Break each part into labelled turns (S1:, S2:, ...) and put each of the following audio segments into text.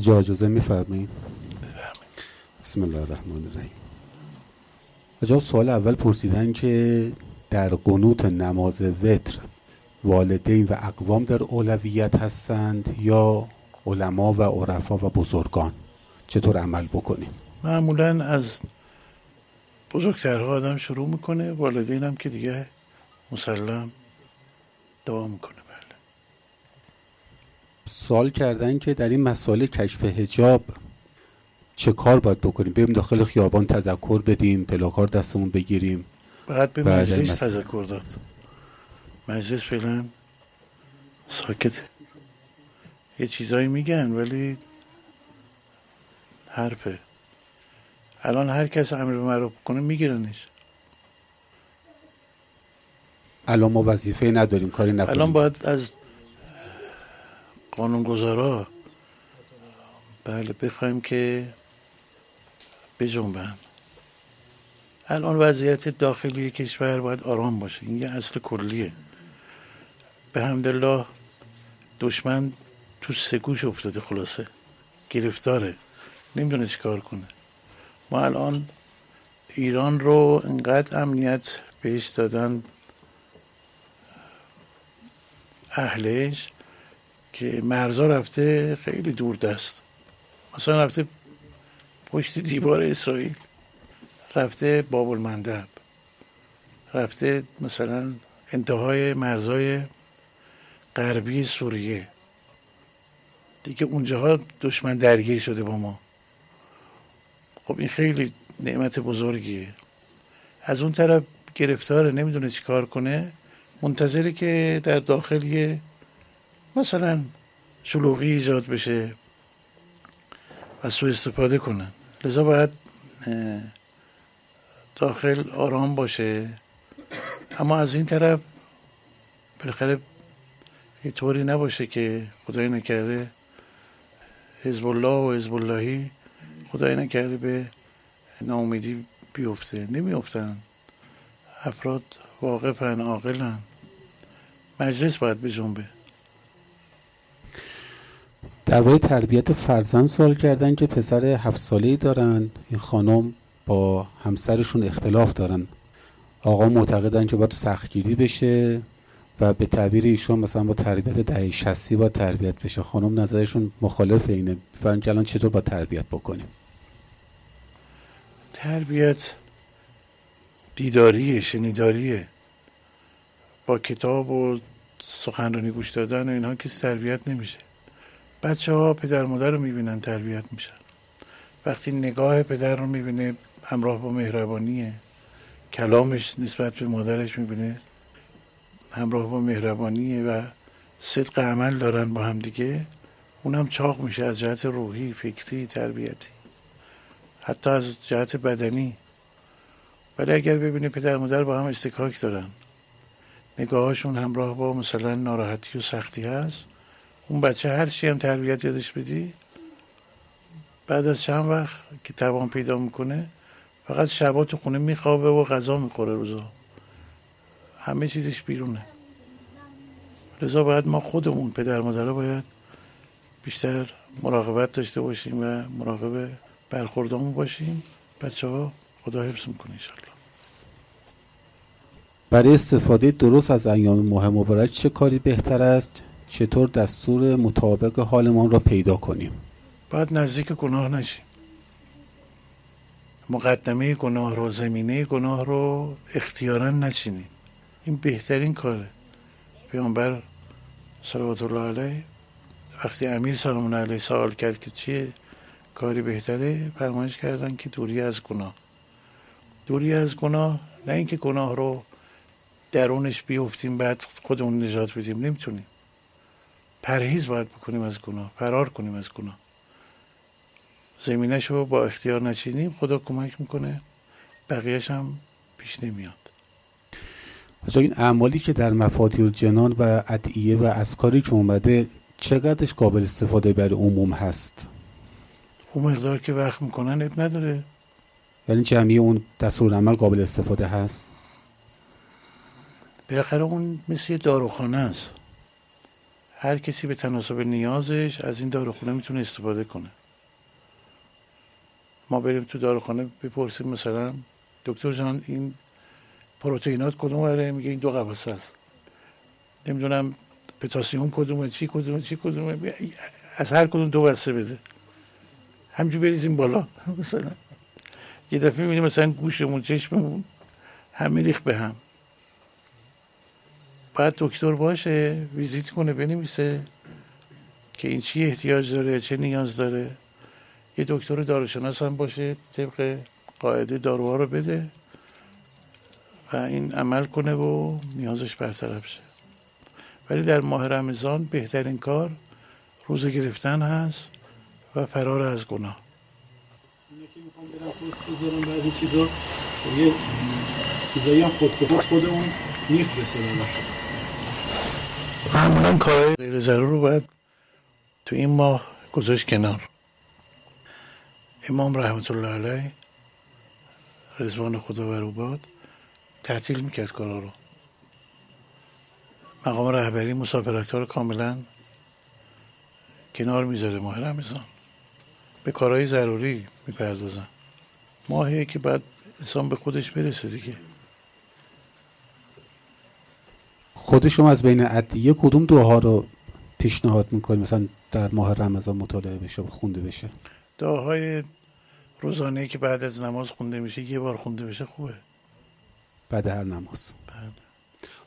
S1: جا اجازه میفرمایید؟ بسم الله الرحمن الرحیم. جا سوال اول پرسیدن که در قنوت نماز وتر والدین و اقوام در اولویت هستند یا علما و عرفا و بزرگان؟ چطور عمل بکنیم؟
S2: معمولا از بزرگترها آدم شروع می‌کنه والدین هم که دیگه مسلم دعا می‌کنه.
S1: سوال کردن که در این مسائل کشف هجاب چه کار باید بکنیم؟ بریم داخل خیابان تذکر بدیم پلاکار دستمون بگیریم.
S2: بعد به مجلس
S1: المس-
S2: تذکر داد. مجلس فعلا ساکته یه چیزایی میگن ولی حرفه. الان هر کس امر به معروف کنه میگیرنش.
S1: الان ما وظیفه نداریم کاری نکنیم.
S2: الان باید از قانونگذارا. بله بخوایم که بجنبن. الان وضعیت داخلی کشور باید آرام باشه. این یه اصل کلیه. به حمدالله دشمن تو سگوش افتاده خلاصه. گرفتاره. نمی‌دونه چی کار کنه. ما الان ایران رو انقدر امنیت بهش دادن اهلش که مرزا رفته خیلی دور دست. مثلا رفته پشت دیوار اسرائیل. رفته باب المندب رفته مثلا انتهای مرزای غربی سوریه. دیگه اونجاها دشمن درگیر شده با ما. خب این خیلی نعمت بزرگیه. از اون طرف گرفتاره نمی‌دونه چی کار کنه. منتظره که در داخل یه مثلا شلوغی ایجاد بشه و سوء استفاده کنن. لذا باید داخل آرام باشه. اما از این طرف بالاخره یه طوری نباشه که خدای نکرده حزب الله و حزب اللهی خدای نکرده به ناامیدی بیفته. نمیافتن. افراد واقفن عاقلن. مجلس باید به جنبه.
S1: درباره تربیت فرزند سوال کردن که پسر هفت ساله‌ای دارن. این خانم با همسرشون اختلاف دارن. آقا معتقدن که باید سختگیری بشه و به تعبیر ایشون مثلا با تربیت دهه شستی با تربیت بشه. خانم نظرشون مخالف اینه. فرن که الان چطور با تربیت بکنیم؟
S2: تربیت دیداریه شنیداریه. با کتاب و سخنرانی گوش دادن و اینها کسی تربیت نمیشه. بچه ها پدر مادر رو می‌بینن تربیت میشن. وقتی نگاه پدر رو می‌بینه همراه با مهربانیه. کلامش نسبت به مادرش می‌بینه همراه با مهربانیه و صدق عمل دارن با هم دیگه. اونم چاق میشه از جهت روحی فکری تربیتی. حتی از جهت بدنی. ولی اگر ببینی پدر مادر با هم استکاک دارن. نگاهاشون همراه با مثلا ناراحتی و سختی هست. اون بچه هر چی هم تربیت یادش بدی بعد از چند وقت که توان پیدا می‌کنه فقط شبا تو خونه میخوابه و غذا می‌خوره روزا. همه چیزش بیرونه. لذا باید ما خودمون پدر مادرها باید بیشتر مراقبت داشته باشیم و مراقب برخوردامون باشیم. بچه ها خدا حفظ می‌کنه انشالله
S1: برای استفاده درست از ایام ماه مبارک چه کاری بهتر است؟ چطور دستور مطابق حالمان را پیدا کنیم؟
S2: باید نزدیک گناه نشیم. مقدمه گناه رو زمینه گناه رو اختیارا نچینیم این بهترین کاره. پیامبر صلوات الله علیه وقتی امیر سلام علیه سوال کرد که چیه کاری بهتره؟ فرمایش کردن که دوری از گناه. دوری از گناه نه اینکه گناه رو درونش بیفتیم بعد خودمون نجات بدیم. نمی‌تونیم. پرهیز باید بکنیم از گناه فرار کنیم از گناه. زمینش رو با اختیار نچینیم خدا کمک می‌کنه بقیهش هم پیش نمیاد.
S1: حاجا این اعمالی که در مفاتیح الجنان و ادعیه و اسکاری که اومده چقدرش قابل استفاده برای عموم هست؟
S2: اون مقدار که وقت می‌کنن اب نداره.
S1: یعنی جمعی اون دستور عمل قابل استفاده هست؟
S2: بالاخره اون مثل داروخانه است. هر کسی به تناسب نیازش از این داروخونه می‌تونه استفاده کنه. ما بریم تو داروخانه بپرسیم مثلا دکتر جان این پروتئینات کدوم داره میگه این دو قفسه است. نمی‌دونم پتاسیوم کدومه چی کدومه چی کدومه؟ از هر کدوم دو بسته بده. همجور بریزیم بالا مثلا. یه دفعه می‌بینیم مثلا گوشمون چشممون همه ریخ به هم. باید دکتر باشه ویزیت کنه بنویسه که این چی احتیاج داره چه نیاز داره. یه دکتر داروشناس هم باشه طبق قاعده داروها رو بده و این عمل کنه و نیازش برطرف شه. ولی در ماه رمضان بهترین کار روزه گرفتن هست و فرار از گناه.
S3: یه چیزایی هم خود به خود خودمون میفرسته
S2: معمولا کارهای غیر ضرور رو باید تو این ماه گذاشت کنار. امام رحمت الله علیه رضوان خدا بر او باد تعطیل می‌کرد کارا رو. مقام رهبری مسافرت ها رو کاملا کنار می‌ذاره ماه رمضان. به کارهای ضروری می‌پردازن. ماهیه که بعد انسان به خودش برسه دیگه.
S1: خود شما از بین ادیه کدوم دعاها رو پیشنهاد می‌کنید مثلا در ماه رمضان مطالعه بشه و خونده بشه.
S2: دعاهای روزانه که بعد از نماز خونده میشه یه بار خونده بشه خوبه.
S1: بعد هر نماز.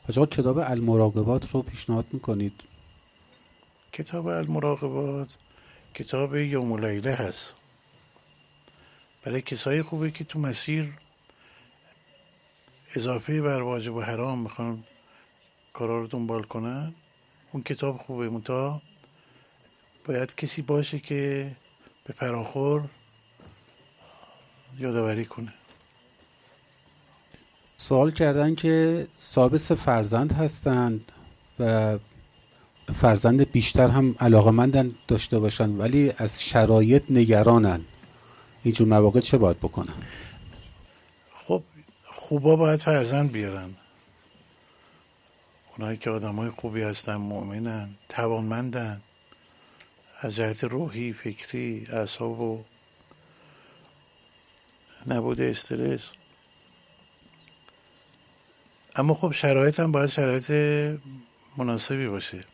S2: بله.
S1: کتاب المراقبات رو پیشنهاد می‌کنید؟
S2: کتاب المراقبات کتاب یوم لیله هست. برای کسایی خوبه که تو مسیر اضافه بر واجب و حرام می‌خوان کارا رو دنبال کنن اون کتاب خوبه. متا باید کسی باشه که به فراخور یادآوری کنه.
S1: سوال کردن که صاحب فرزند هستند و فرزند بیشتر هم علاقه داشته باشن ولی از شرایط نگرانن. اینجور مواقع چه باید بکنن؟
S2: خب خوبا باید فرزند بیارن. اونایی که آدم های خوبی هستن مؤمنن توانمندن. از جهت روحی فکری اعصاب و نبود استرس. اما خب شرایط هم باید شرایط مناسبی باشه.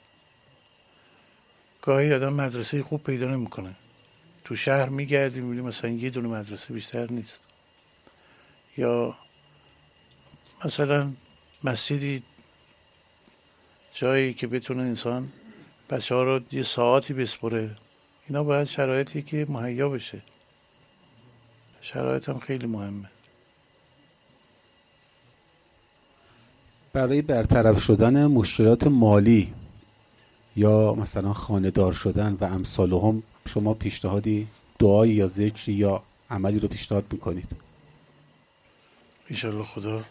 S2: گاهی آدم مدرسه خوب پیدا نمی‌کنه. تو شهر میگردی می‌بینی مثلا یه دونه مدرسه بیشتر نیست. یا مثلا مسجدی جایی که بتونه انسان بچه ها رو یه ساعتی بسپره. اینا باید شرایطی که مهیا بشه. شرایط هم خیلی مهمه.
S1: برای برطرف شدن مشکلات مالی یا مثلا خانهدار شدن و امثال هم شما پیشنهادی دعایی یا ذکری یا عملی رو پیشنهاد می‌کنید؟
S2: ایشالله خدا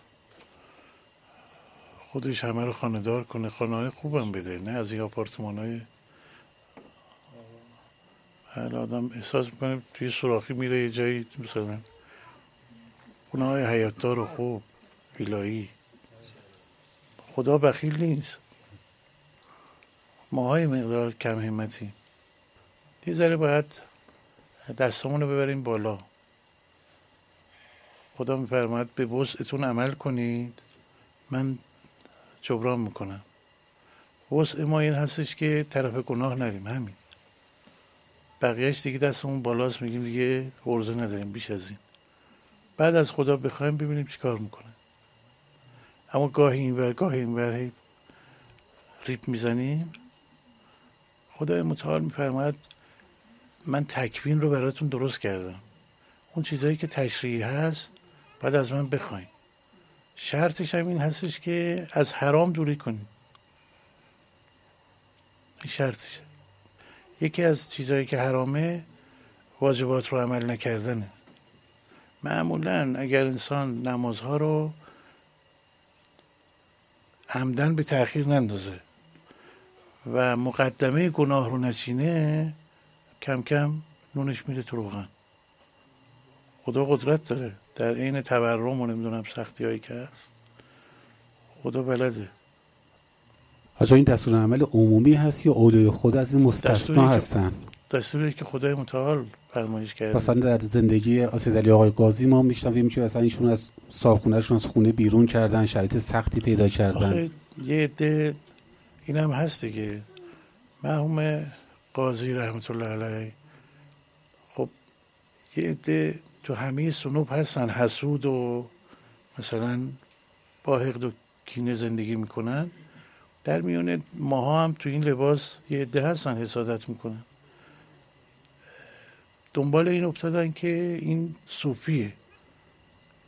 S2: خودش همه رو خانهدار کنه. خانه های خوبم بده نه از این آپارتمان های هر آدم احساس می‌کنه توی سراخی میره یه جایی مثلا خونه های حیاتدار و خوب ویلایی. خدا بخیل نیست. های مقدار کم همتی. یه ذره باید دستمون رو ببریم بالا. خدا میفرماید به وسعتون عمل کنید. من جبران می‌کنم. وسع ما این هستش که طرف گناه نریم همین. بقیهش دیگه دستمون بالاست میگیم دیگه ورزه نداریم بیش از این. بعد از خدا بخوایم ببینیم چیکار می‌کنه. اما گاهی این ور گاهی این ور ریپ می‌زنیم. خدای متعال میفرماید من تکوین رو براتون درست کردم. اون چیزهایی که تشریعی هست بعد از من بخواین. شرطش هم این هستش که از حرام دوری کنید این یکی از چیزهایی که حرامه واجبات رو عمل نکردنه. معمولا اگر انسان نمازها رو عمدن به تاخیر نندازه و مقدمه گناه رو نچینه کم کم نونش میره تو روغن. خدا قدرت داره. در عین تورم و نمی‌دونم سختی هایی که هست خدا بلده.
S1: حاجا این دستور عمل عمومی هست یا اولوی خود از این مستثنا هستن؟
S2: دستوری که خدای متعال فرمایش کرده.
S1: مثلا در زندگی آسید علی آقای قاضی ما میشنویم که مثلا ایشون از صاحبخونهشون از خونه بیرون کردن شرایط سختی پیدا کردن.
S2: یه عده این هم هست دیگه. مرحوم قاضی رحمت الله علیه. خب یه عده تو همه سنوب هستن حسود و مثلا با حقد و کینه زندگی می‌کنن. در میونه ماها هم تو این لباس یه عده هستن حسادت می‌کنن. دنبال این افتادن که این صوفیه.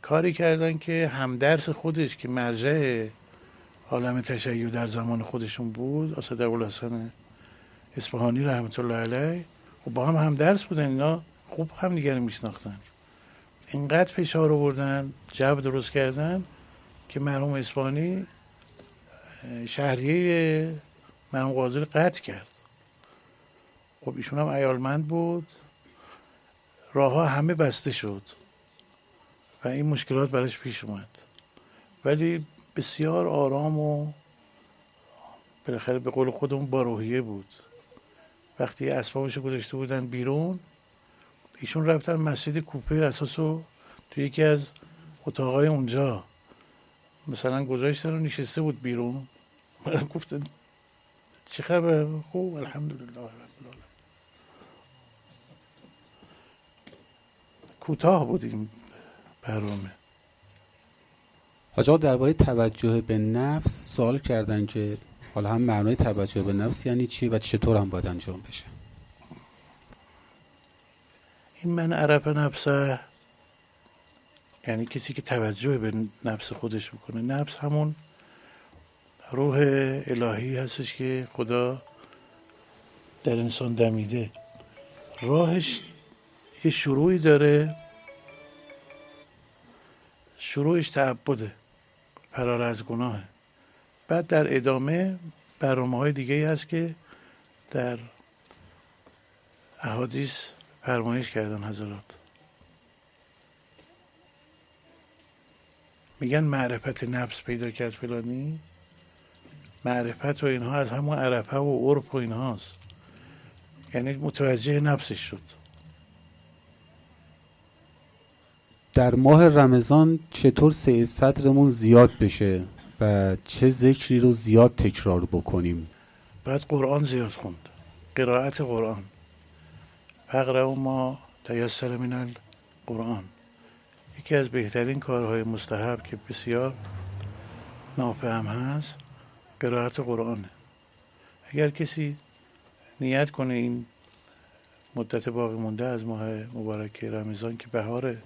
S2: کاری کردن که همدرس خودش که مرجع عالم تشیع در زمان خودشون بود اسد حسن اصفهانی رحمت الله علیه و خب با هم هم درس بودن اینا خوب هم دیگر میشناختن. اینقدر فشار آوردن جو درست کردن که مرحوم اصفهانی شهریه مرحوم قاضی قطع کرد. خب ایشون هم ایالمند بود. راه ها همه بسته شد و این مشکلات براش پیش اومد. ولی بسیار آرام و بالاخره به قول خودمون با روحیه بود. وقتی اسبابش گذاشته بودن بیرون ایشون رفتن مسجد کوپه اساسو تو یکی از اتاقای اونجا. مثلا گذاشتن و نشسته بود بیرون. گفتن چه خبر؟ خوب الحمدلله کوتاه بود این برنامه.
S1: حاجا درباره توجه به نفس سوال کردن که حالا هم معنای توجه به نفس یعنی چی و چطور هم باید انجام بشه؟
S2: این من عرف نفسه یعنی کسی که توجه به نفس خودش بکنه نفس همون روح الهی هستش که خدا در انسان دمیده. راهش یه شروعی داره. شروعش تعبده. فرار از گناهه. بعد در ادامه برنامه های دیگه هست که در احادیث فرمایش کردن حضرات. میگن معرفت نفس پیدا کرد فلانی؟ معرفت و اینها از همون عرفه و عرف و اینهاست. یعنی متوجه نفسش شد.
S1: در ماه رمضان چطور سعید صدرمون زیاد بشه و چه ذکری رو زیاد تکرار بکنیم؟
S2: باید قرآن زیاد خوند. قرائت قرآن. فقر ما تیسر من القرآن. یکی از بهترین کارهای مستحب که بسیار نافع هم هست قرائت قرآن اگر کسی نیت کنه این مدت باقی مونده از ماه مبارک رمضان که بهار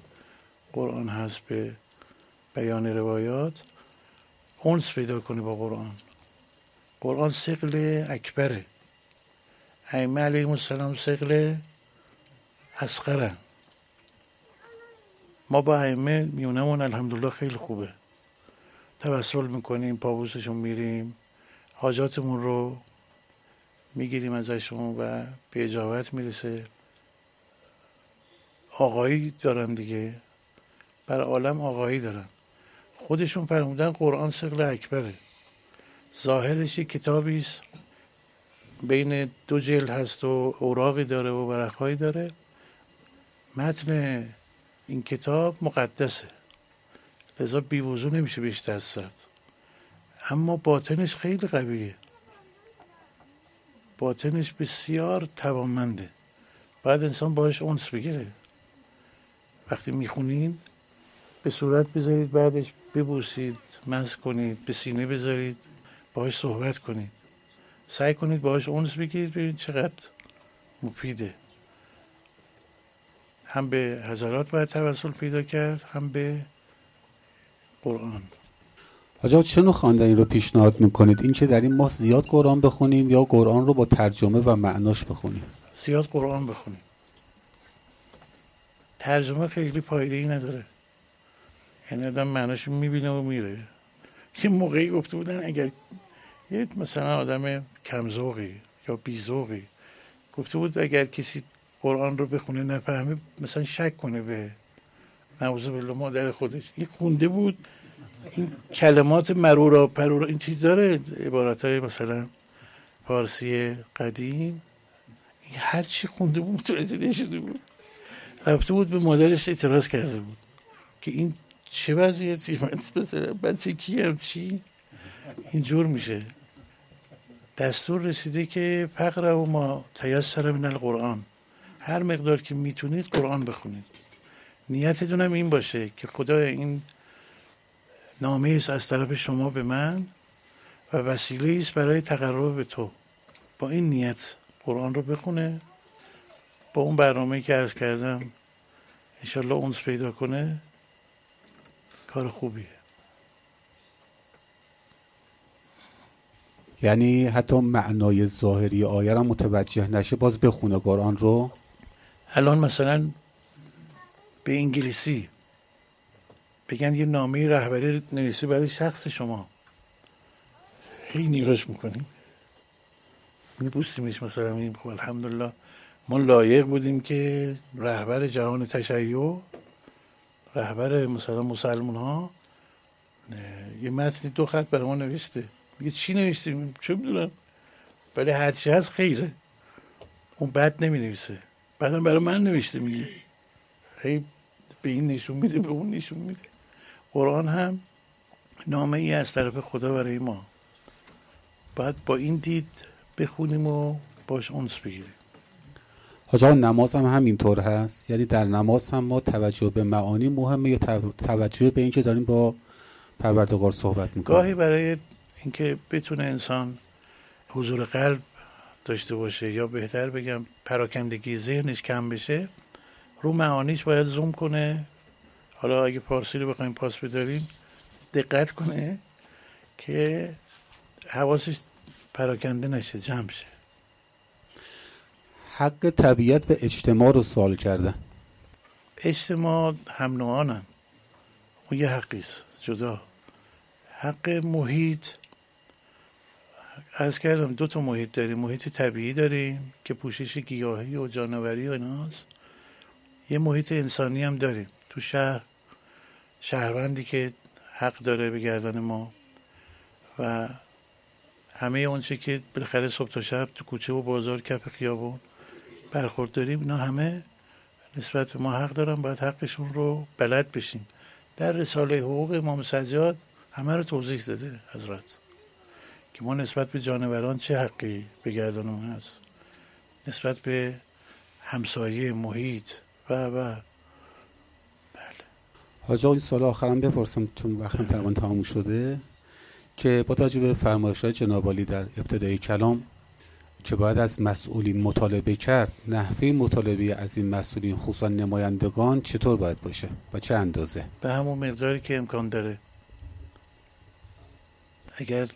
S2: قرآن هست به بیان روایات اونس پیدا کنی با قرآن. قرآن سقل اکبره. ائمه علیهم السلام سقل اسقرن ما با ائمه میونمون الحمدلله خیلی خوبه. توسل می‌کنیم پابوسشون میریم حاجاتمون رو می‌گیریم ازشون و به اجابت می‌رسه. آقایی دارن دیگه. بر عالم آقایی دارن. خودشون فرمودن قرآن سقل اکبره. ظاهرش کتابی است بین دو جلد هست و اوراقی داره و ورقهایی داره. متن این کتاب مقدسه. لذا بیوضو نمیشه بهش دست زد. اما باطنش خیلی قویه. باطنش بسیار توانمنده. بعد انسان باش اونس بگیره. وقتی می‌خونین به صورت بذارید بعدش ببوسید مز کنید به سینه بذارید باهاش صحبت کنید. سعی کنید باهاش اونس بگیرید ببینید چقدر مفیده. هم به حضرات باید توسل پیدا کرد هم به قرآن.
S1: حاجا چه نوع خواندنی رو پیشنهاد می‌کنید؟ این که در این ماه زیاد قرآن بخونیم یا قرآن رو با ترجمه و معناش بخونیم؟
S2: زیاد قرآن بخونیم. ترجمه خیلی فایده ای نداره. یعنی آدم معناش می‌بینه و میره. یه موقعی گفته بودن اگر یه مثلا آدم کمزوقی یا بیزوقی گفته بود اگر کسی قرآن رو بخونه نفهمه مثلا شک کنه به نوزه بالله مادر خودش. این خونده بود. این کلمات مرورا پرورا این چیز داره. عبارت های مثلا فارسی قدیم. این هر چی خونده بود متوجه شده بود. رفته بود به مادرش اعتراض کرده بود که این چه وضعیتی مثلا بچه کیم چی؟ اینجور میشه. دستور رسیده که فقر و ما تیسر من القرآن. هر مقدار که می‌تونید قرآن بخونید. نیتتون هم این باشه که خدا این نامه است از طرف شما به من و وسیله است برای تقرب به تو. با این نیت قرآن رو بخونه. با اون برنامه که ارز کردم انشالله اونس پیدا کنه. کار خوبیه.
S1: یعنی حتی معنای ظاهری آیه را متوجه نشه باز بخونه قرآن رو.
S2: الان مثلا به انگلیسی بگن یه نامه رهبری نویسی برای شخص شما. هی نگاش می‌کنیم میبوسیمش مثلا. میگیم خب الحمدلله ما لایق بودیم که رهبر جهان تشیع رهبر مثلا مسلمان ها یه متنی دو خط برای ما نوشته. میگه چی نوشتیم؟ چه می‌دونم. ولی هرچی هست خیره. اون بد نمی نویسه بعدم برای من نوشته میگه. هی به این نشون میده به اون نشون میده. قرآن هم نامه ای از طرف خدا برای ما. باید با این دید بخونیم و باش اونس بگیریم.
S1: حاج نماز هم همینطور هست؟ یعنی در نماز هم ما توجه به معانی مهمه یا توجه به اینکه داریم با پروردگار صحبت می‌کنیم؟
S2: گاهی برای اینکه بتونه انسان حضور قلب داشته باشه. یا بهتر بگم پراکندگی ذهنش کم بشه. رو معانیش باید زوم کنه. حالا اگه پارسی رو بخوایم پاس بداریم دقت کنه که حواسش پراکنده نشه جمع شه
S1: حق طبیعت و اجتماع رو سوال کردن.
S2: اجتماع هم نوعانن اون یه حقیست جدا. حق محیط از کردم دو تا محیط داریم. محیط طبیعی داریم که پوشش گیاهی و جانوری و ایناست. یه محیط انسانی هم داریم تو شهر شهروندی که حق داره به گردن ما. و همه اونچه که بالاخره صبح تا شب تو کوچه و بازار کف خیابون برخورد داریم اینا همه نسبت به ما حق دارن باید حقشون رو بلد بشیم. در رساله حقوق امام سجاد همه رو توضیح داده حضرت. که ما نسبت به جانوران چه حقی به گردنمون هست؟ نسبت به همسایه محیط؟ و و. بله.
S1: حاج این سال آخرم بپرسم چون وقتم تقریبا تمام شده که با توجه به فرمایش های جنابالی در ابتدای کلام که باید از مسئولین مطالبه کرد نحوه مطالبه از این مسئولین خصوصا نمایندگان چطور باید باشه و چه اندازه؟
S2: به همون مقداری که امکان داره. اگر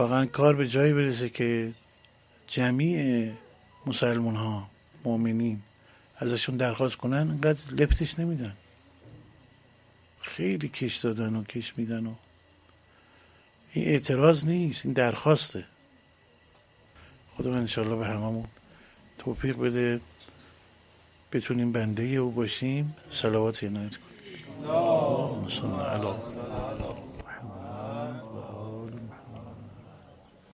S2: واقعا کار به جایی برسه که جمعی مسلمان ها مؤمنین ازشون درخواست کنن انقدر لفتش نمیدن. خیلی کش دادن و کش میدن و این اعتراض نیست این درخواسته. خدا انشالله به هممون توفیق بده بتونیم بنده او باشیم. صلوات عنایت کنیم.